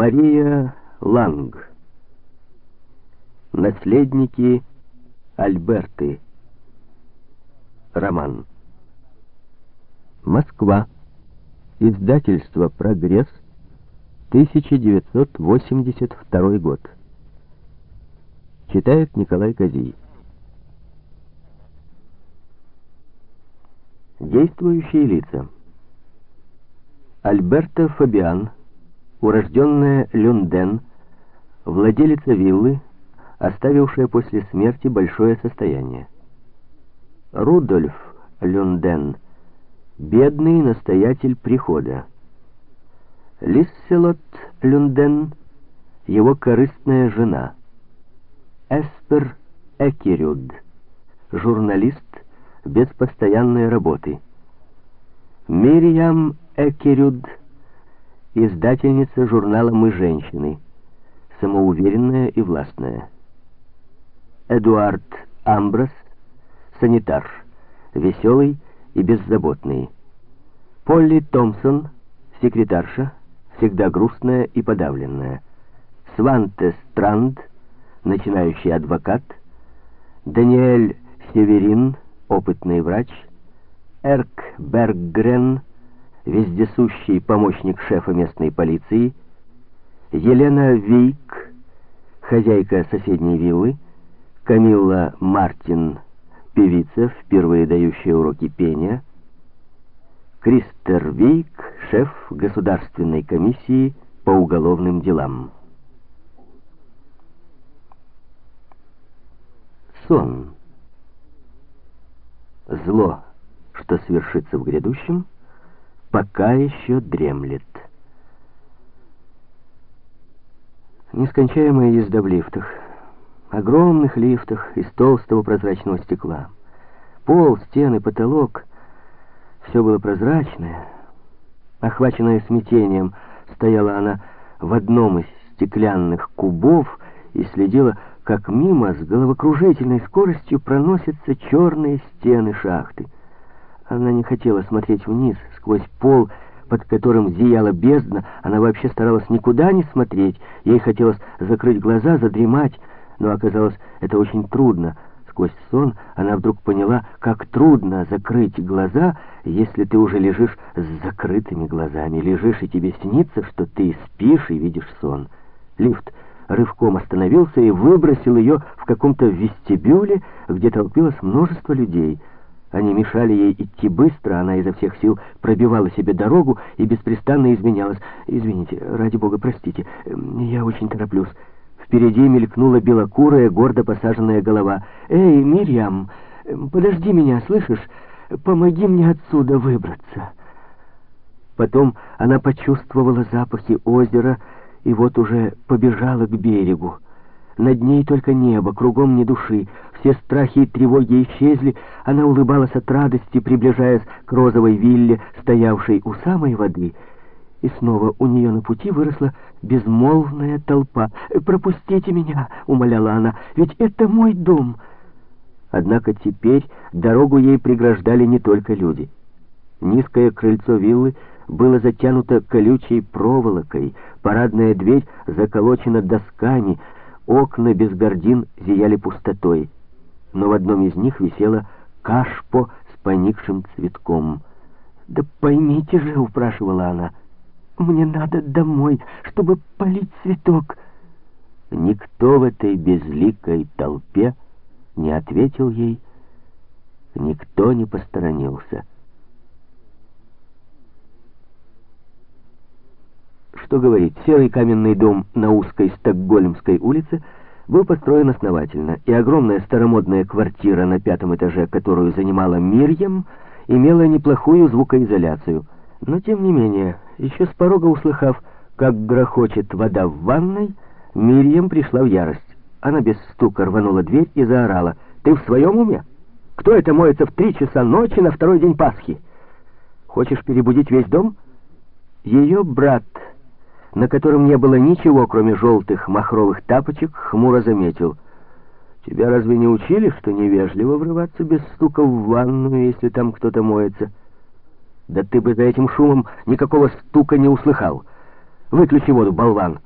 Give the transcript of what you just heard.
Мария Ланг. Наследники Альберты. Роман. Москва. Издательство «Прогресс», 1982 год. Читает Николай Козий. Действующие лица. Альберта Фабиан, урожденная Люнден, владелица виллы, оставившая после смерти большое состояние. Рудольф Люнден, бедный настоятель прихода. Лисселот Люнден, его корыстная жена. Эспер Экерюд, журналист без постоянной работы. Мирьям Экерюд, издательница журнала «Мы женщины», самоуверенная и властная. Эдуард Амброс, санитар, веселый и беззаботный. Полли Томпсон, секретарша, всегда грустная и подавленная. Сванте Странд, начинающий адвокат. Даниэль Северин, опытный врач. Эрк Берггрен, вездесущий помощник шефа местной полиции. Елена Вейк, хозяйка соседней виллы. Камилла Мартин, певица, впервые дающая уроки пения. Кристер Вейк, шеф Государственной комиссии по уголовным делам. Сон. Зло, что свершится в грядущем, пока еще дремлет. Нескончаемая езда в лифтах, огромных лифтах из толстого прозрачного стекла. Пол, стены, потолок — все было прозрачное. Охваченная смятением, стояла она в одном из стеклянных кубов и следила, как мимо с головокружительной скоростью проносятся черные стены шахты. Она не хотела смотреть вниз, сквозь пол, под которым зияла бездна. Она вообще старалась никуда не смотреть. Ей хотелось закрыть глаза, задремать, но оказалось, это очень трудно. Сквозь сон она вдруг поняла, как трудно закрыть глаза, если ты уже лежишь с закрытыми глазами. Лежишь, и тебе снится, что ты спишь и видишь сон. Лифт рывком остановился и выбросил ее в каком-то вестибюле, где толпилось множество людей. Они мешали ей идти быстро, она изо всех сил пробивала себе дорогу и беспрестанно изменялась. «Извините, ради бога, простите, я очень тороплюсь». Впереди мелькнула белокурая, гордо посаженная голова. «Эй, Мирьям, подожди меня, слышишь? Помоги мне отсюда выбраться». Потом она почувствовала запахи озера и вот уже побежала к берегу. Над ней только небо, кругом ни души. Все страхи и тревоги исчезли. Она улыбалась от радости, приближаясь к розовой вилле, стоявшей у самой воды — и снова у нее на пути выросла безмолвная толпа. «Пропустите меня!» — умоляла она. «Ведь это мой дом!» Однако теперь дорогу ей преграждали не только люди. Низкое крыльцо виллы было затянуто колючей проволокой, парадная дверь заколочена досками, окна без гордин зияли пустотой. Но в одном из них висела кашпо с поникшим цветком. «Да поймите же!» — упрашивала она — мне надо домой, чтобы полить цветок. Никто в этой безликой толпе не ответил ей, никто не посторонился. Что говорить, серый каменный дом на узкой Стокгольмской улице был построен основательно, и огромная старомодная квартира на пятом этаже, которую занимала Мирьям, имела неплохую звукоизоляцию — но, тем не менее, еще с порога услыхав, как грохочет вода в ванной, Мирьям пришла в ярость. Она без стука рванула дверь и заорала. «Ты в своем уме? Кто это моется в три часа ночи на второй день Пасхи? Хочешь перебудить весь дом?» Ее брат, на котором не было ничего, кроме желтых махровых тапочек, хмуро заметил. «Тебя разве не учили, что невежливо врываться без стука в ванную, если там кто-то моется?» Да ты бы за этим шумом никакого стука не услыхал. Выключи воду, болван.